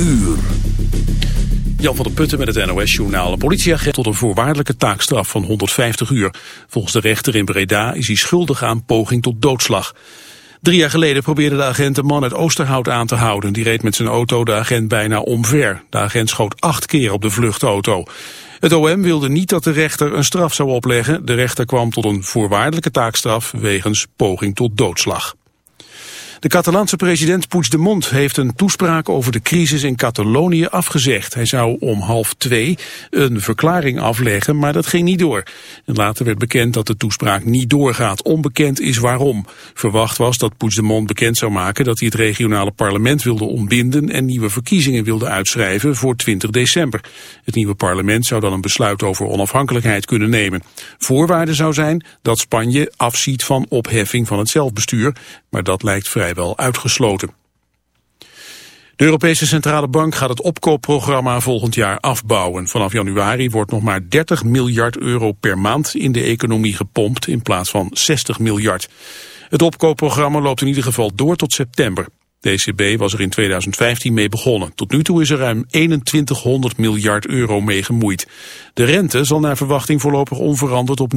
uur. Jan van der Putten met het NOS-journaal. Een politieagent tot een voorwaardelijke taakstraf van 150 uur. Volgens de rechter in Breda is hij schuldig aan poging tot doodslag. Drie jaar geleden probeerde de agent een man uit Oosterhout aan te houden. Die reed met zijn auto de agent bijna omver. De agent schoot acht keer op de vluchtauto. Het OM wilde niet dat de rechter een straf zou opleggen. De rechter kwam tot een voorwaardelijke taakstraf wegens poging tot doodslag. De Catalaanse president Puigdemont heeft een toespraak over de crisis in Catalonië afgezegd. Hij zou om half twee een verklaring afleggen, maar dat ging niet door. En later werd bekend dat de toespraak niet doorgaat. Onbekend is waarom. Verwacht was dat Puigdemont bekend zou maken dat hij het regionale parlement wilde ontbinden en nieuwe verkiezingen wilde uitschrijven voor 20 december. Het nieuwe parlement zou dan een besluit over onafhankelijkheid kunnen nemen. Voorwaarde zou zijn dat Spanje afziet van opheffing van het zelfbestuur, maar dat lijkt vrij vrijwel uitgesloten. De Europese Centrale Bank gaat het opkoopprogramma volgend jaar afbouwen. Vanaf januari wordt nog maar 30 miljard euro per maand in de economie gepompt in plaats van 60 miljard. Het opkoopprogramma loopt in ieder geval door tot september. De ECB was er in 2015 mee begonnen. Tot nu toe is er ruim 2100 miljard euro mee gemoeid. De rente zal naar verwachting voorlopig onveranderd op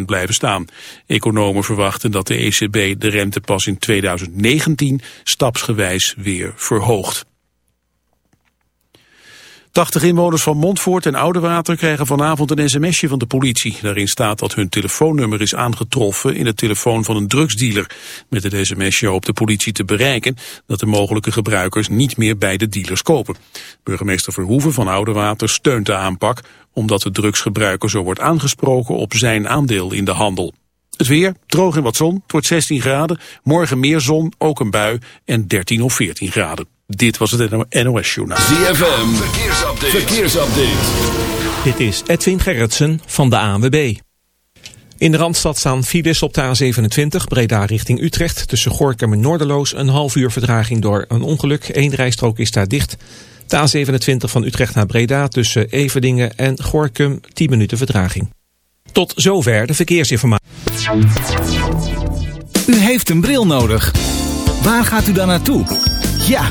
0% blijven staan. Economen verwachten dat de ECB de rente pas in 2019 stapsgewijs weer verhoogt. 80 inwoners van Montfoort en Oudewater krijgen vanavond een sms'je van de politie. Daarin staat dat hun telefoonnummer is aangetroffen in het telefoon van een drugsdealer. Met het sms'je hoopt de politie te bereiken dat de mogelijke gebruikers niet meer bij de dealers kopen. Burgemeester Verhoeven van Oudewater steunt de aanpak omdat de drugsgebruiker zo wordt aangesproken op zijn aandeel in de handel. Het weer, droog en wat zon, het wordt 16 graden. Morgen meer zon, ook een bui en 13 of 14 graden. Dit was het NOS-journaal. ZFM, verkeersupdate. verkeersupdate. Dit is Edwin Gerritsen van de ANWB. In de Randstad staan files op de A27, Breda richting Utrecht. Tussen Gorkum en Noorderloos een half uur verdraging door een ongeluk. Eén rijstrook is daar dicht. De A27 van Utrecht naar Breda tussen Everdingen en Gorkum 10 minuten verdraging. Tot zover de verkeersinformatie. U heeft een bril nodig. Waar gaat u dan naartoe? Ja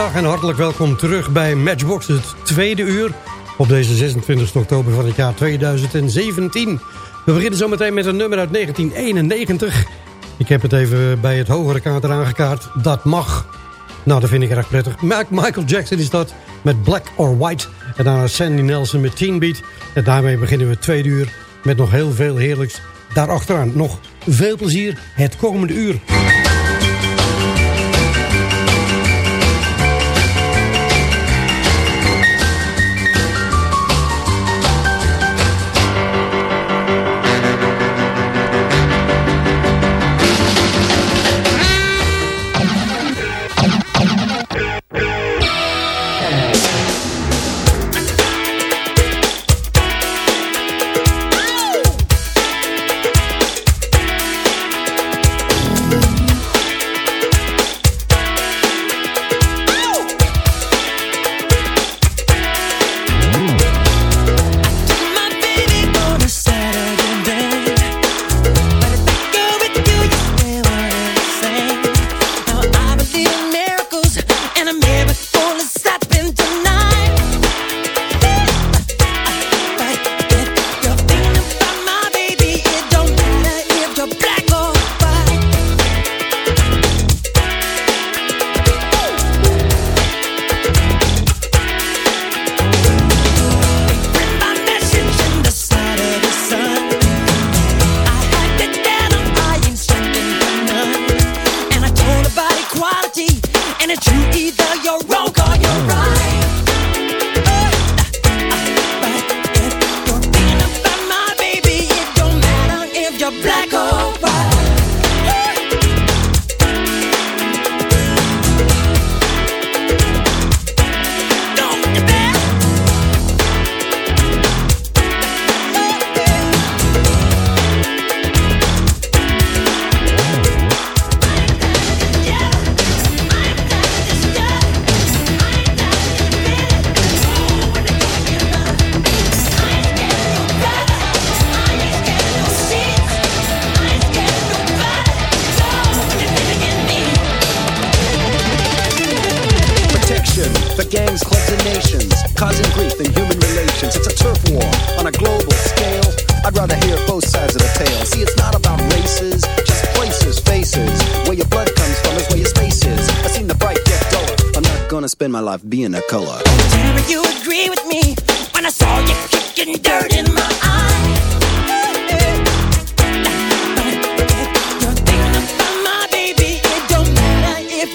En hartelijk welkom terug bij Matchbox, het tweede uur op deze 26 oktober van het jaar 2017. We beginnen zometeen met een nummer uit 1991. Ik heb het even bij het hogere kader aangekaart. Dat mag. Nou, dat vind ik erg prettig. Michael Jackson is dat met Black or White. En daarna Sandy Nelson met Teen Beat. En daarmee beginnen we het tweede uur met nog heel veel heerlijks daarachteraan. Nog veel plezier het komende uur.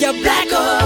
You're black or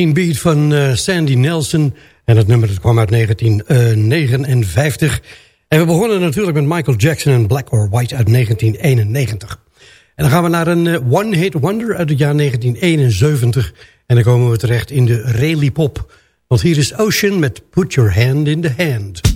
16 Beat van eh, Sandy Nelson. En het nummer dat kwam uit 1959. Eh, en we begonnen natuurlijk met Michael Jackson en Black or White uit 1991. En dan gaan we naar een eh, One Hit Wonder uit het jaar 1971. En dan komen we terecht in de Rayleigh Pop. Want hier is Ocean met Put Your Hand in the Hand.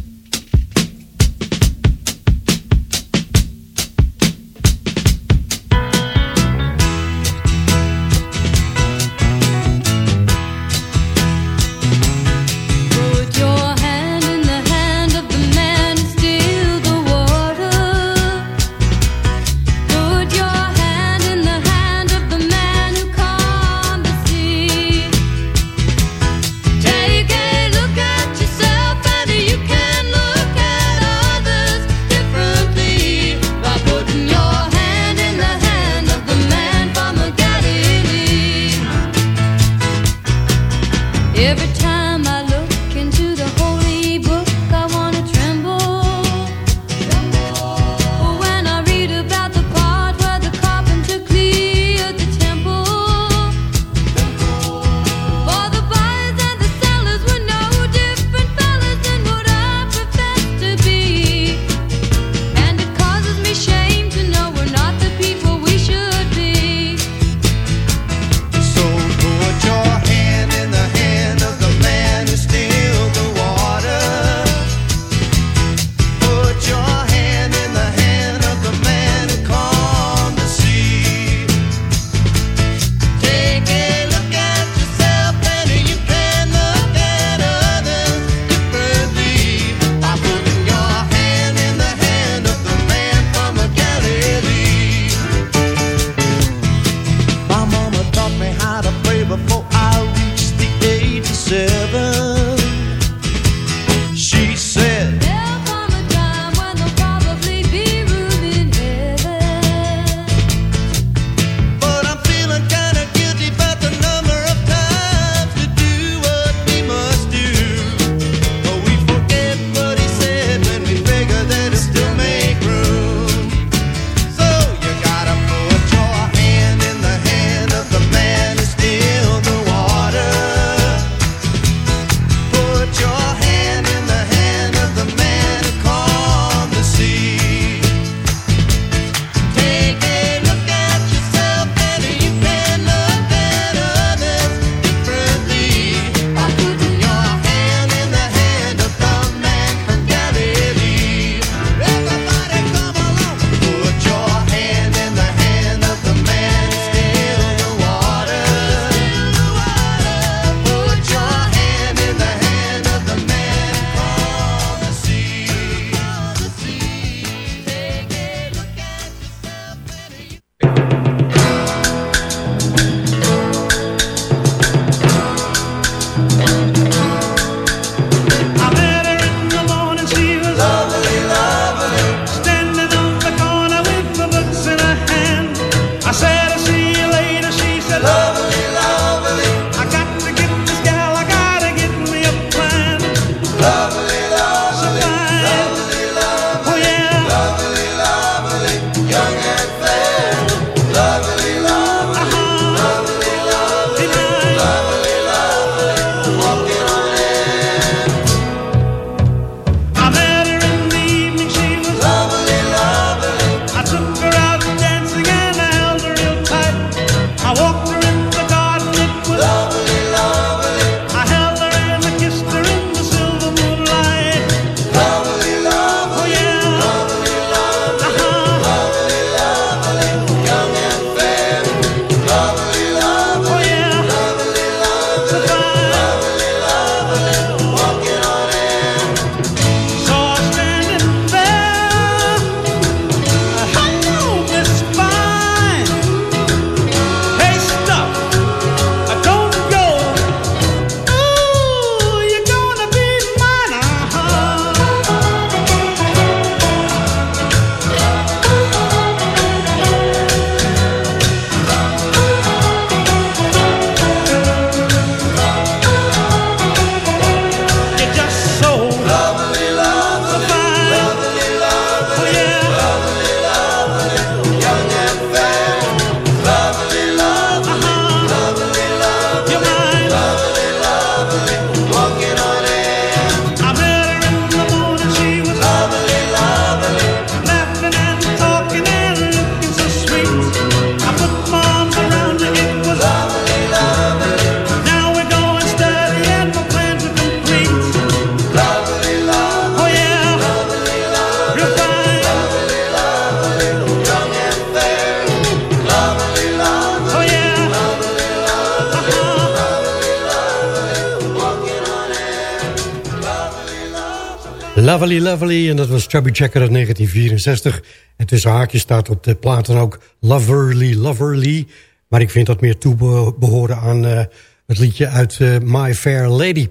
En dat was Chubby Checker uit 1964. En tussen haakjes staat op de plaat dan ook Loverly Loverly. Maar ik vind dat meer toebehoren aan eh, het liedje uit eh, My Fair Lady.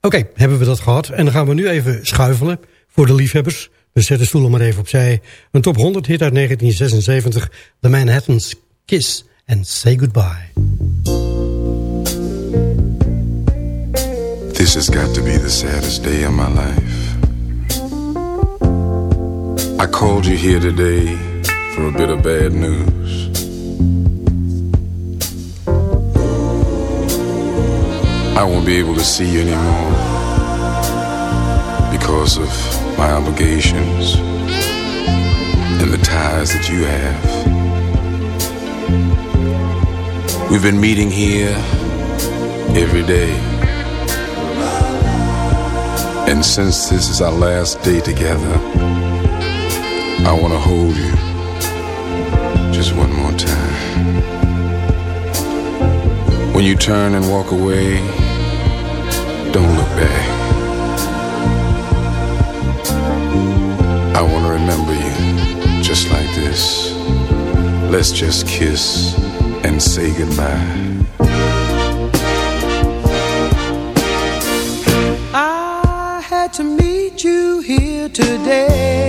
Oké, hebben we dat gehad. En dan gaan we nu even schuifelen voor de liefhebbers. Dus zet de stoel maar even opzij. Een top 100 hit uit 1976. The Manhattan's Kiss and Say Goodbye. This has got to be the saddest day of my life. I called you here today for a bit of bad news. I won't be able to see you anymore because of my obligations and the ties that you have. We've been meeting here every day. And since this is our last day together, I want to hold you just one more time. When you turn and walk away, don't look back. I want to remember you just like this. Let's just kiss and say goodbye. I had to meet you here today.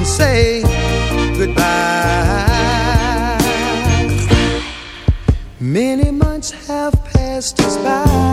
And say goodbye. Many months have passed us by.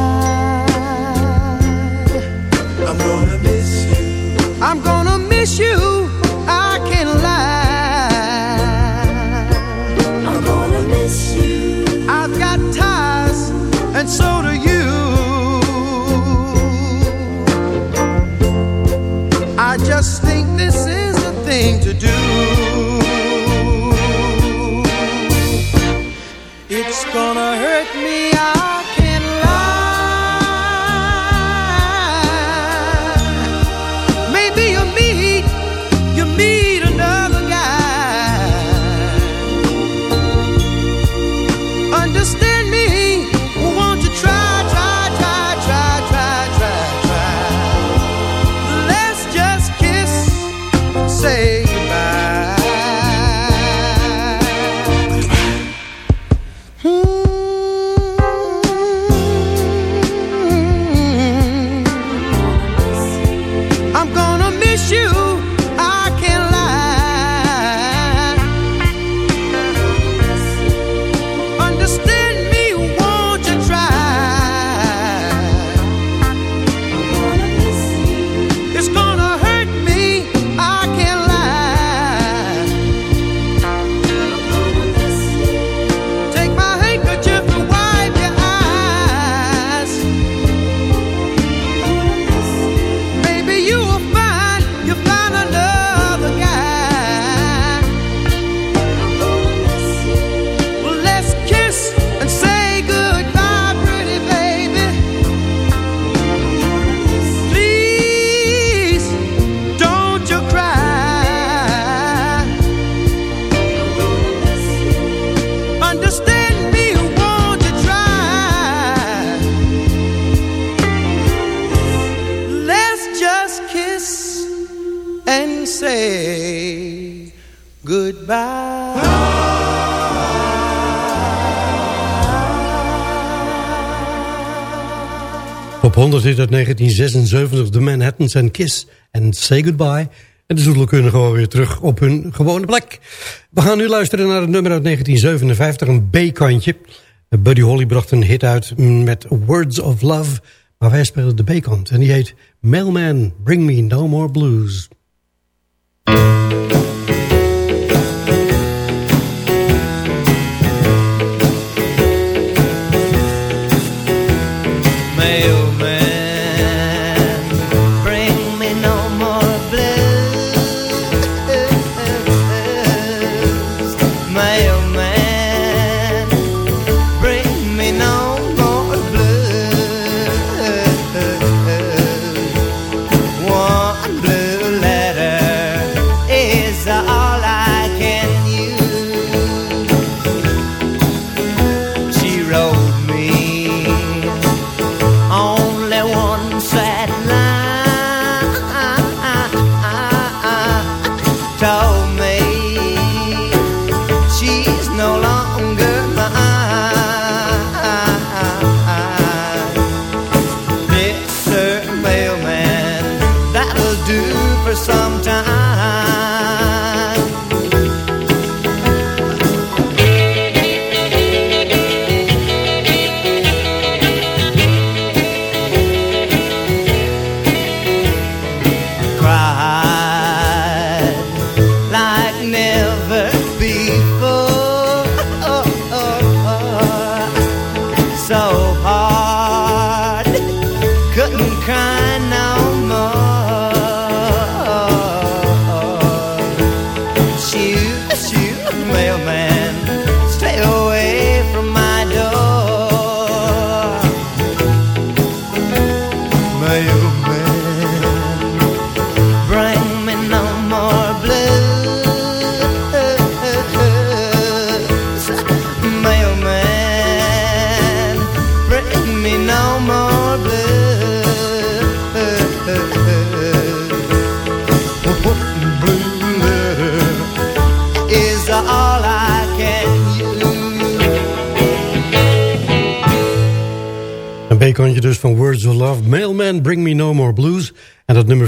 Op 100 zit uit 1976 de Manhattans en Kiss and Say Goodbye. En de Zoedelen kunnen gewoon weer terug op hun gewone plek. We gaan nu luisteren naar het nummer uit 1957, een B-kantje. Buddy Holly bracht een hit uit met Words of Love. Maar wij spelen de B-kant. En die heet Mailman, Bring Me No More Blues.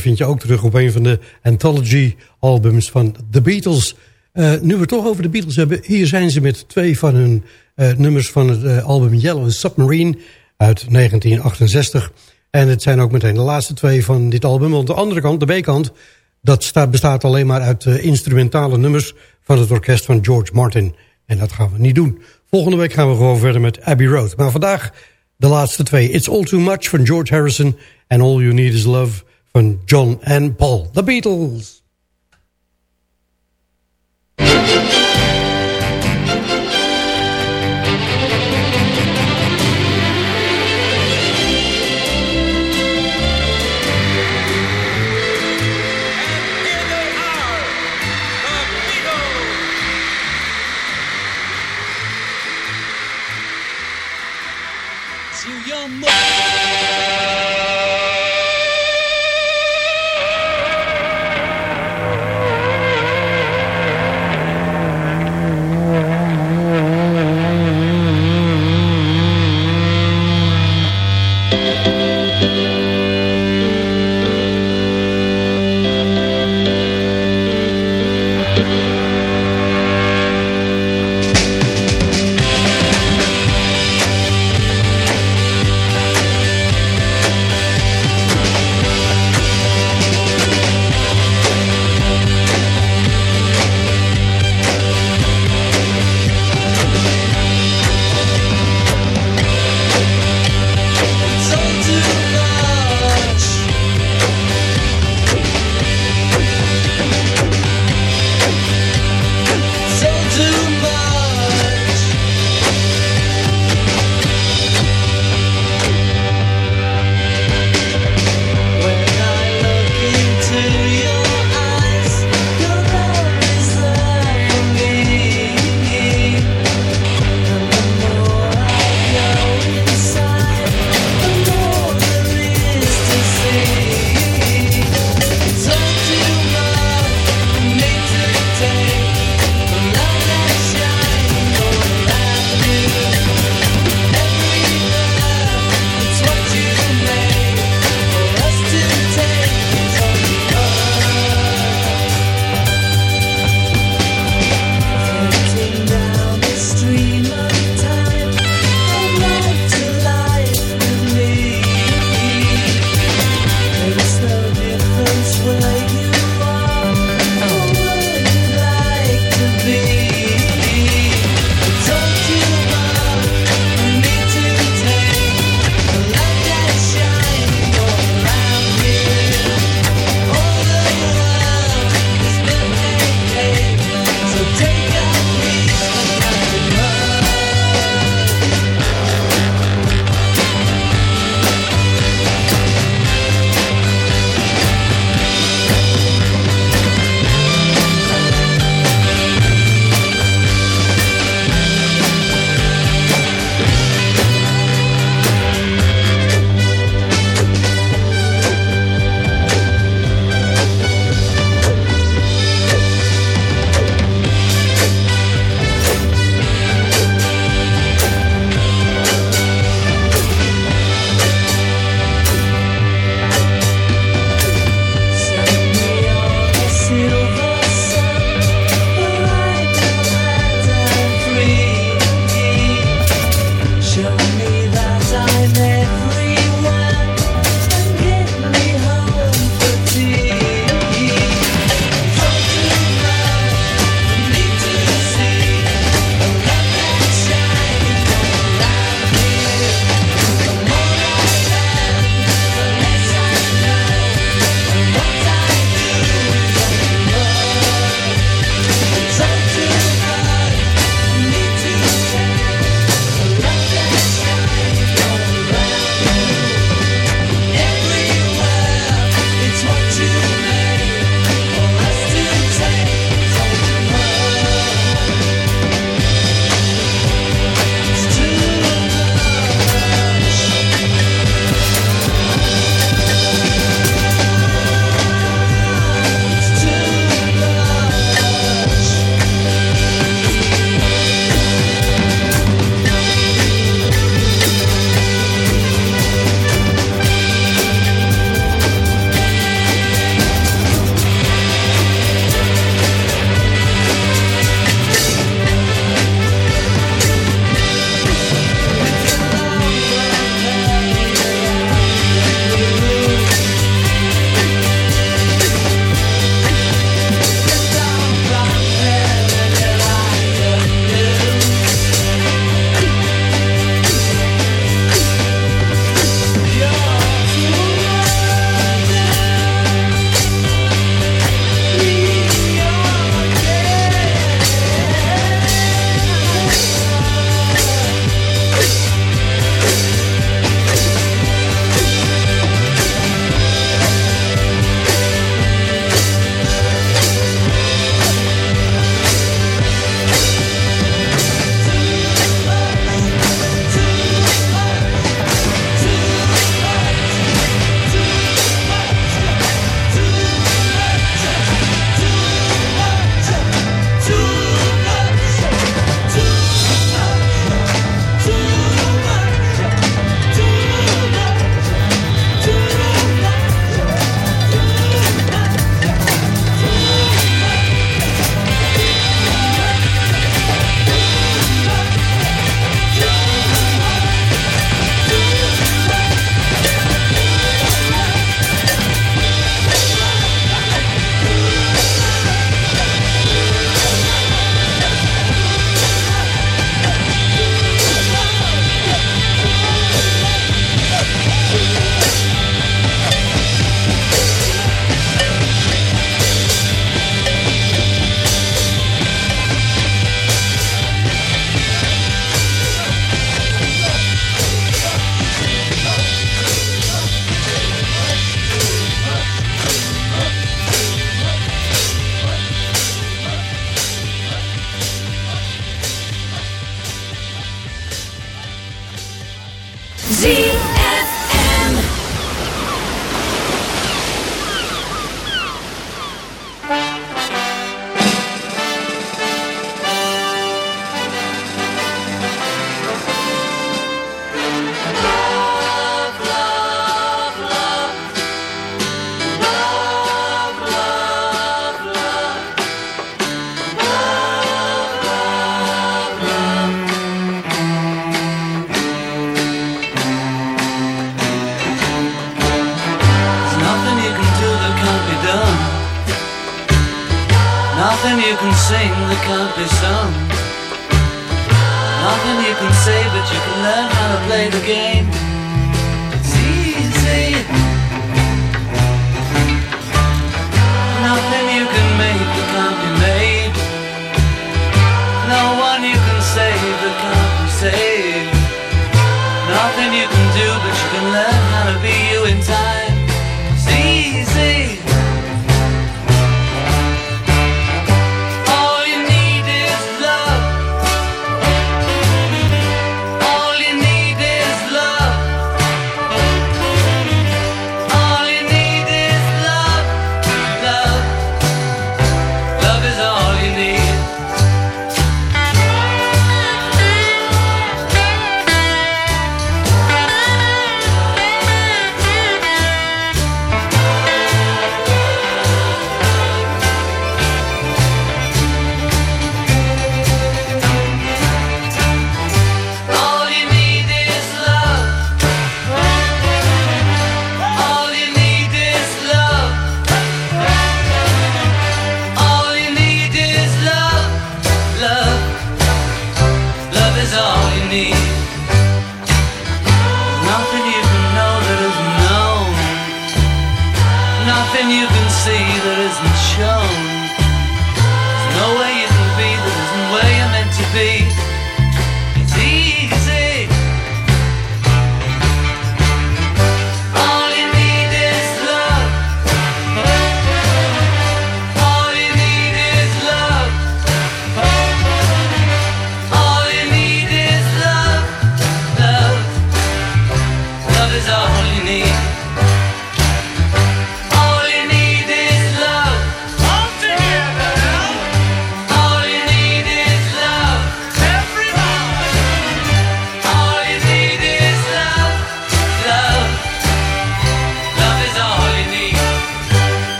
Vind je ook terug op een van de anthology-albums van The Beatles. Eh, nu we het toch over de Beatles hebben... hier zijn ze met twee van hun eh, nummers van het eh, album Yellow Submarine... uit 1968. En het zijn ook meteen de laatste twee van dit album. Want de andere kant, de B-kant... dat staat, bestaat alleen maar uit instrumentale nummers... van het orkest van George Martin. En dat gaan we niet doen. Volgende week gaan we gewoon verder met Abbey Road. Maar vandaag de laatste twee. It's All Too Much van George Harrison... and All You Need Is Love van John and Paul. The Beatles.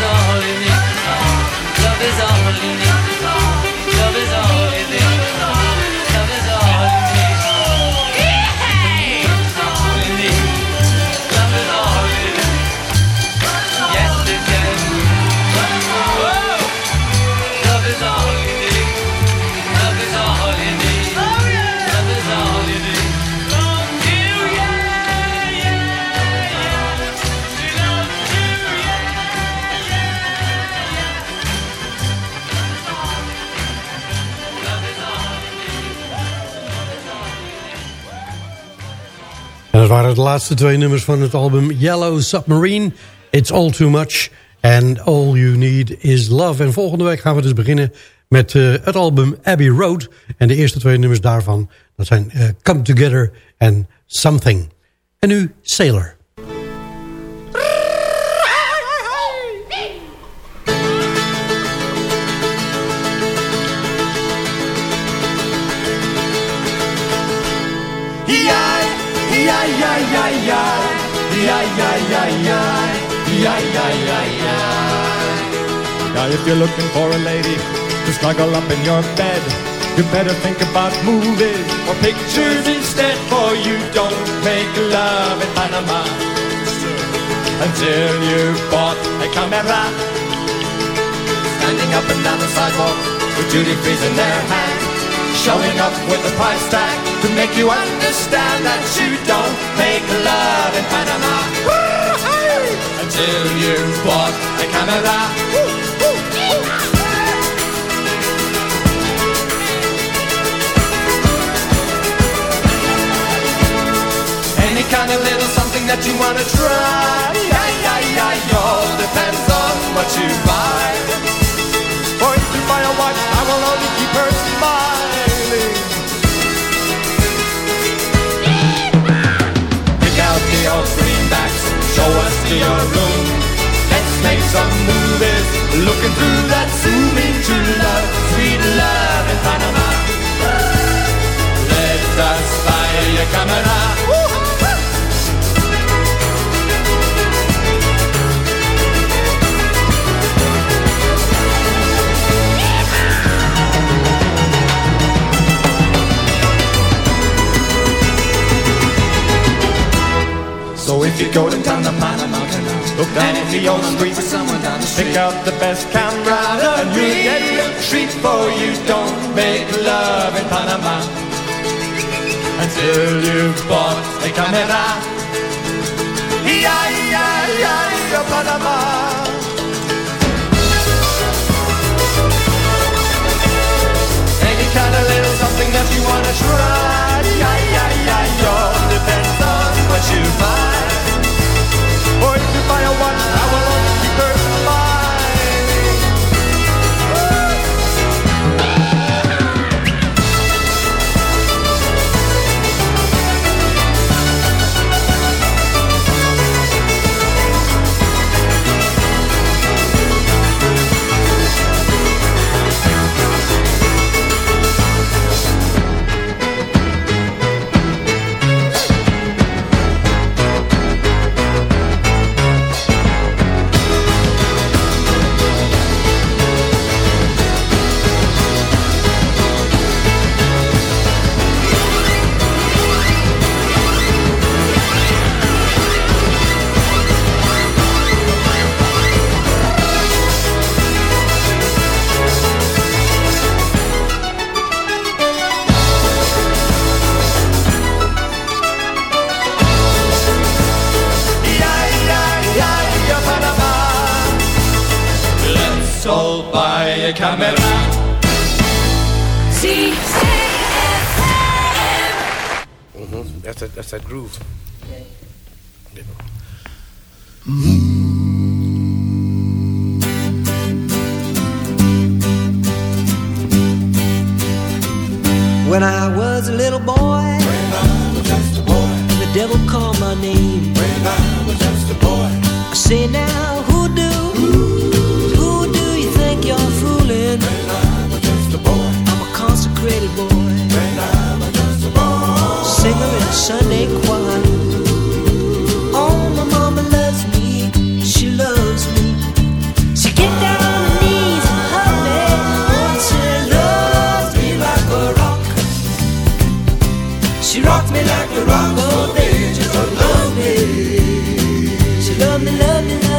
All dat waren de laatste twee nummers van het album Yellow Submarine. It's All Too Much and All You Need Is Love. En volgende week gaan we dus beginnen met eh, het album Abbey Road. En de eerste twee nummers daarvan, dat zijn eh, Come Together en Something. En nu Sailor. Now if you're looking for a lady to snuggle up in your bed, you better think about movies or pictures instead, for you don't make love in Panama until you've bought a camera. Standing up and down the sidewalk with duty frees in their hand, Showing up with a price tag to make you understand that you don't make love in Panama until you've bought a Canada. Any kind of little something that you wanna try, yeah, yeah, yeah, all depends on what you buy. For if you buy a watch, I will only keep her smile. Pick out greenbacks, show us to your room. Let's make some movies, looking through that zoom into love, sweet love in Panama. Let us fire your camera. Woo! if you go to down the Panama Canal. Look down and if you're on the street with someone down the street. Pick out the best camera and you get a treat for you don't make love in Panama. Until you've bought a camera. Yeah, yeah, yeah, Panama. kind of little something that you wanna try. Yeah, yeah, yeah, all depends on what you find one power.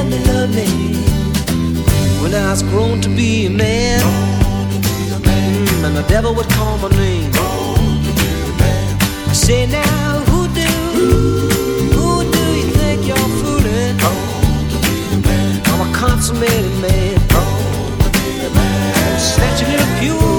me, love me when I was grown to be a man. Mm, and the devil would call my name. I say now, who do? Who do you think you're fooling? I'm a consummated man. Snatching in a few.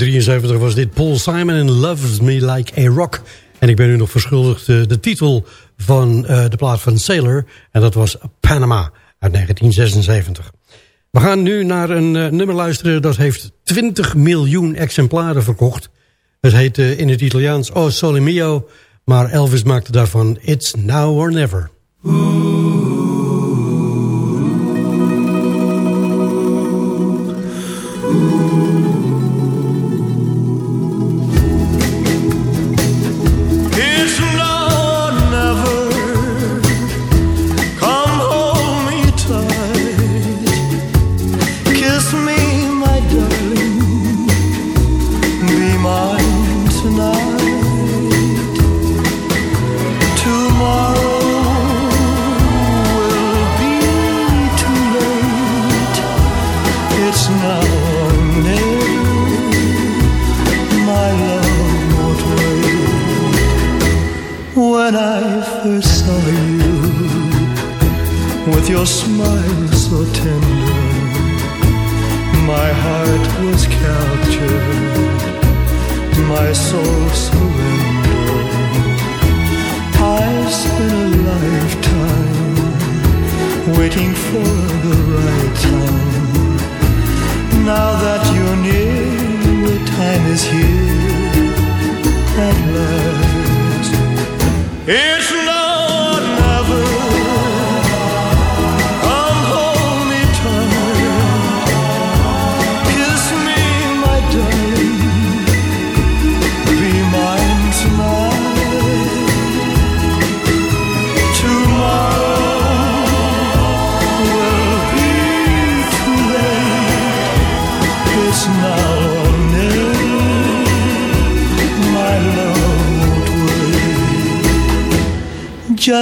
1973 was dit Paul Simon in Loves Me Like a Rock. En ik ben u nog verschuldigd eh, de titel van eh, de plaat van Sailor. En dat was Panama uit 1976. We gaan nu naar een eh, nummer luisteren dat heeft 20 miljoen exemplaren verkocht. Het heet in het Italiaans Oh Sole Mio. Maar Elvis maakte daarvan It's Now or Never. My soul surrendered. I spent a lifetime waiting for the right time. Now that you're near, the time is here. It's now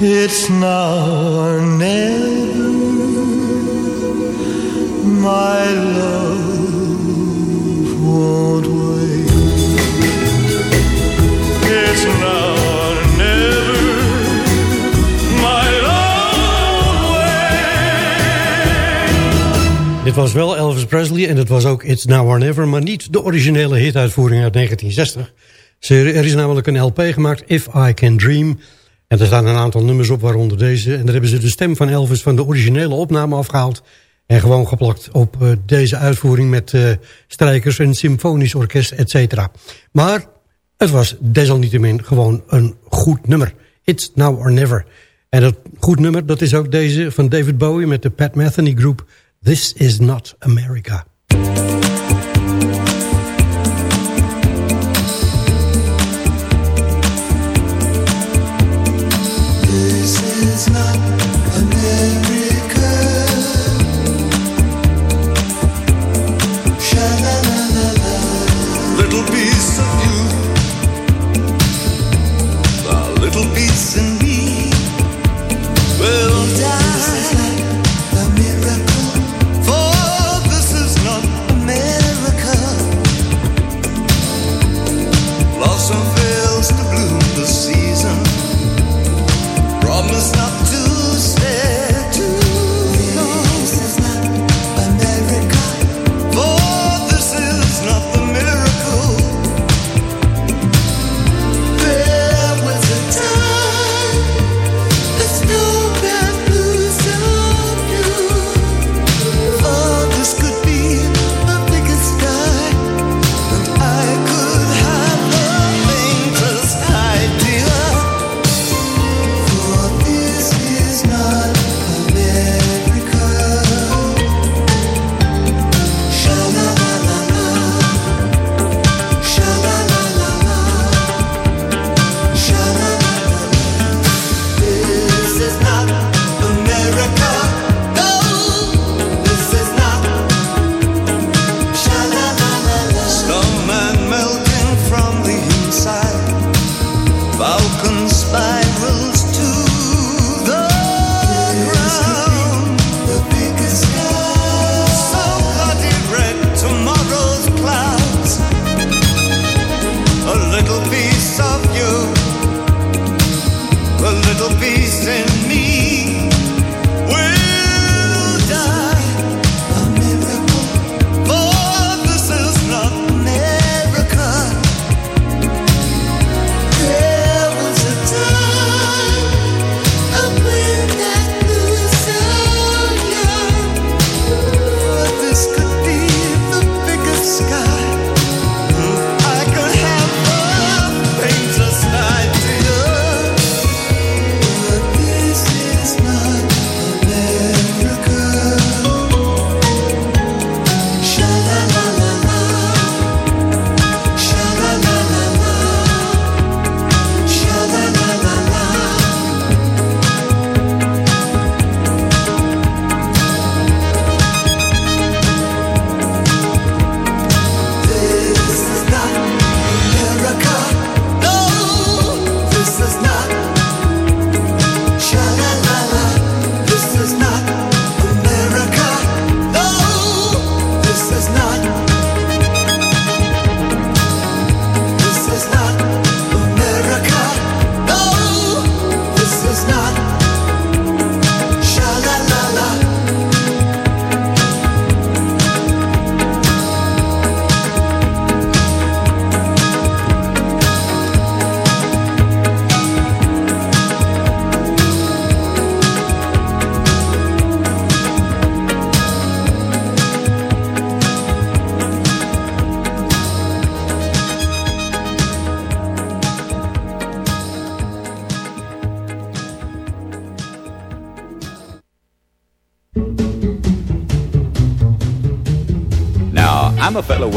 It's now or never. Was wel Elvis Presley en het was ook It's Now or Never... maar niet de originele hituitvoering uit 1960. Ze- Er is namelijk een LP gemaakt, If I Can Dream... En er staan een aantal nummers op, waaronder deze. En daar hebben ze de stem van Elvis van de originele opname afgehaald... en gewoon geplakt op eh, deze uitvoering met eh, strijkers, een symfonisch orkest, et cetera. Maar het was desalniettemin gewoon een goed nummer. It's Now or Never. En dat goed nummer, dat is ook deze van David Bowie met de Pat Metheny Group... This is not America.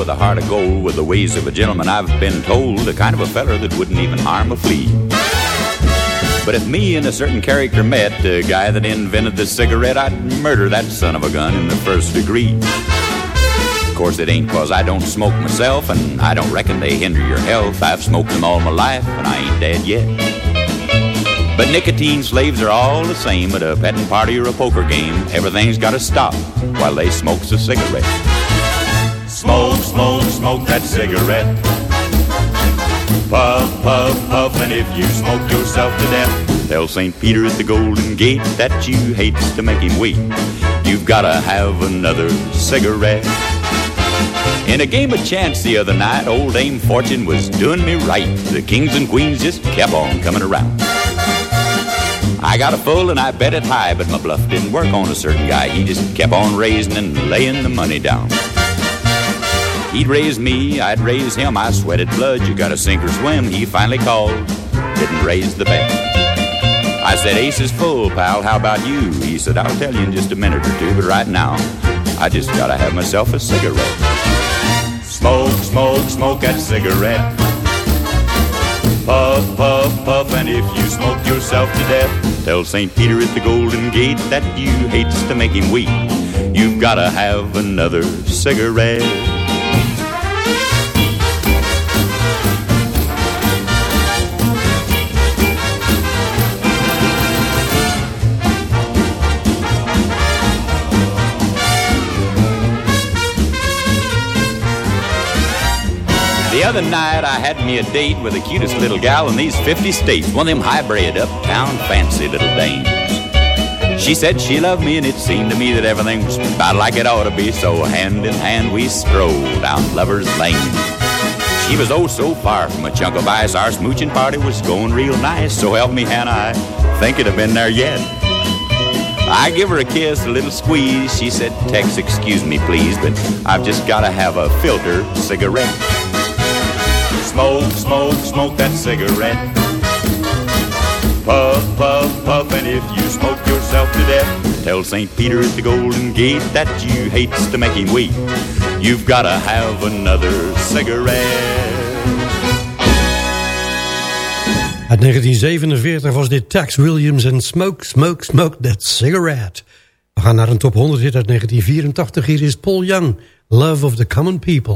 With a heart of gold, with the ways of a gentleman, I've been told, the kind of a feller that wouldn't even harm a flea. But if me and a certain character met, the guy that invented the cigarette, I'd murder that son of a gun in the first degree. Of course, it ain't cause I don't smoke myself, and I don't reckon they hinder your health. I've smoked them all my life, and I ain't dead yet. But nicotine slaves are all the same at a petting party or a poker game. Everything's gotta stop while they smokes a cigarette. Smoke, smoke, smoke that cigarette. Puff, puff, puff, and if you smoke yourself to death, tell St. Peter at the Golden Gate that you hate to make him wait. You've gotta have another cigarette. In a game of chance the other night, old Dame Fortune was doing me right. The kings and queens just kept on coming around. I got a full and I bet it high, but my bluff didn't work on a certain guy. He just kept on raising and laying the money down. He'd raise me, I'd raise him, I sweated blood. You gotta sink or swim. He finally called, didn't raise the bet. I said, Ace is full, pal, how about you? He said, I'll tell you in just a minute or two, but right now, I just gotta have myself a cigarette. Smoke, smoke, smoke that cigarette. Puff, puff, puff, and if you smoke yourself to death, tell St. Peter at the Golden Gate that you hates to make him weep. You've gotta have another cigarette. Other night I had me a date with the cutest little gal in these 50 states, one of them high-bred, uptown, fancy little dames. She said she loved me and it seemed to me that everything was about like it ought to be, so hand in hand we strolled down Lover's Lane. She was oh so far from a chunk of ice, our smooching party was going real nice, so help me Hannah, I think it'd have been there yet. I give her a kiss, a little squeeze. She said, Tex, excuse me, please, but I've just got to have a filter cigarette. Smoke, smoke, smoke that cigarette. Puff, puff, puff, and if you smoke yourself to death, tell St. Peter at the Golden Gate that you hates to make him weep. You've got to have another cigarette. Uit 1947 was dit Tex Williams en Smoke, Smoke, Smoke That Cigarette. We gaan naar een top 100 hit uit 1984. Hier is Paul Young, Love of the Common People.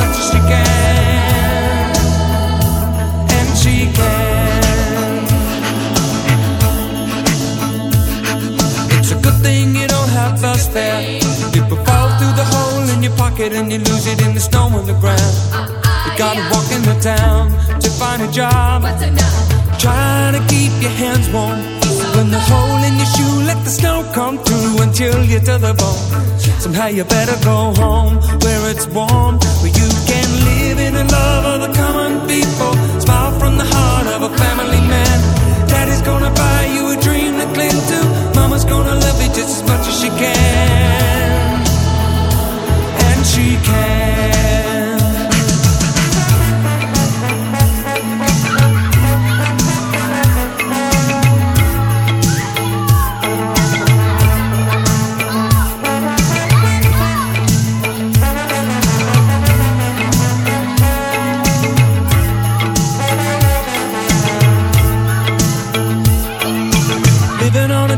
there. You could fall through the hole in your pocket and you lose it in the snow on the ground. Uh-uh, you gotta walk in the town to find a job. Trying to keep your hands warm. When the hole in your shoe, let the snow come through until you're to the bone. Somehow you better go home where it's warm, where you can live in the love of the common people. Smile from the heart of a family man. Daddy's gonna buy you a dream to cling to. Mama's gonna as much as she can. And she can.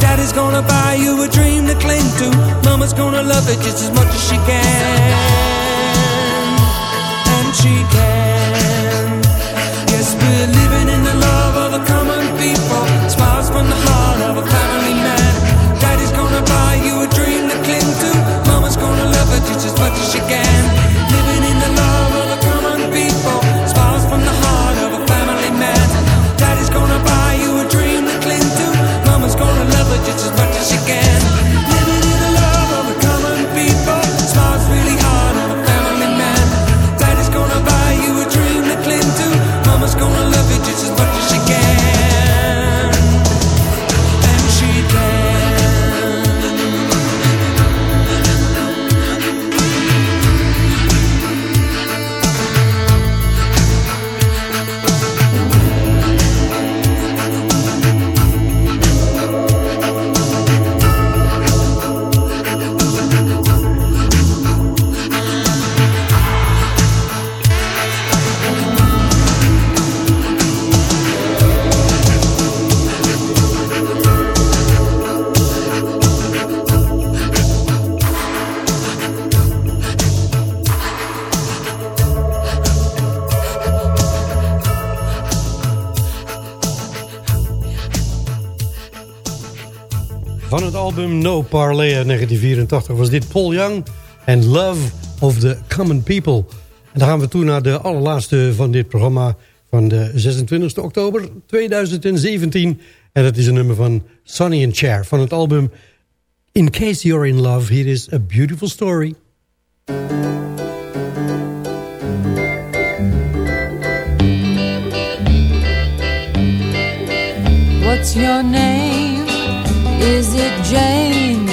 Daddy's gonna buy you a dream to cling to. Mama's gonna love it just as much as she can. And she can. Yes, we're living in the love of the common people. Smiles from the heart of a family man. Daddy's gonna buy you a dream to cling to. Mama's gonna love it just as much as she can. Van het album No Parley uit 1984 was dit Paul Young en Love of the Common People. En dan gaan we toe naar de allerlaatste van dit programma van de 26 oktober 2017. En dat is een nummer van Sonny and Cher van het album In Case You're in Love, Here is a Beautiful Story. What's your name? Is it Jane?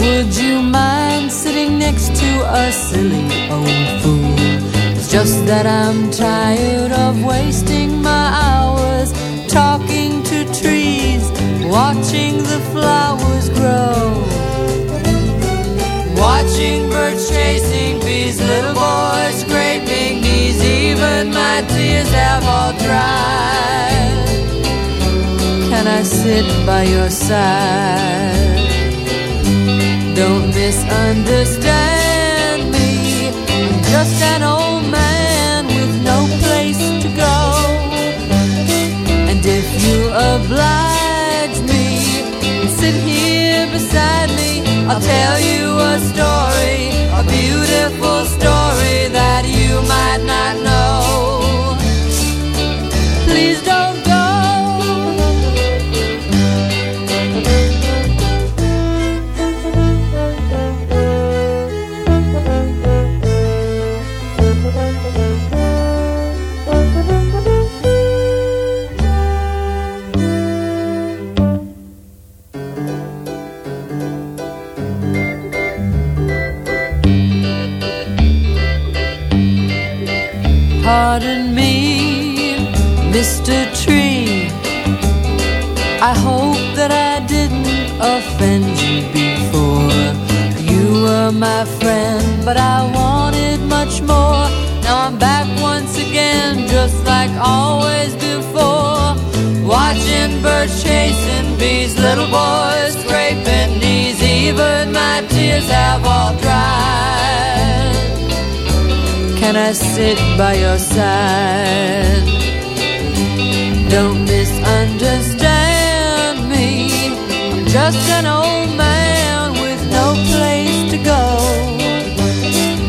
Would you mind sitting next to a silly old fool? It's just that I'm tired of wasting my hours talking to trees, watching the flowers grow. Watching birds chasing bees, little boys scraping knees, even my tears have all dried. Can I sit by your side? Don't misunderstand me. I'm just an old man with no place to go. And if you oblige me sit here beside me, I'll tell you a story, Pardon me, Mr. Tree. I hope that I didn't offend you before. You were my friend, but I wanted much more. Now I'm back once again, just like always before. Watching birds chasing bees, little boys scraping knees. Even my tears have all dried. Can I sit by your side? Don't misunderstand me. I'm just an old man with no place to go.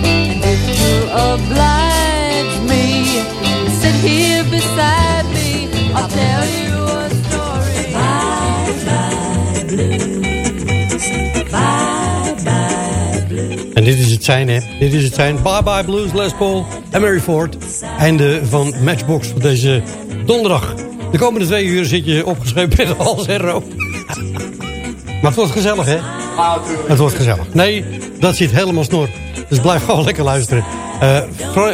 And if you'll oblige me, sit here beside me. I'll tell you a story. Bye bye blues. En dit is het zijn, hè. Dit is het zijn. Bye Bye Blues, Les Paul en Mary Ford. Einde van Matchbox voor deze donderdag. De komende twee uur zit je opgeschreven met hals en rook. Maar het wordt gezellig, hè? Het wordt gezellig. Nee, dat zit helemaal snor. Dus blijf gewoon lekker luisteren. Eh,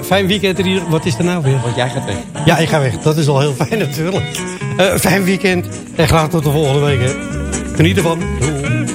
fijn weekend er hier. Wat is er nou weer? Want jij gaat weg. Ja, ik ga weg. Dat is al heel fijn natuurlijk. Eh, fijn weekend. En graag tot de volgende week. Hè. Geniet ervan. Doei.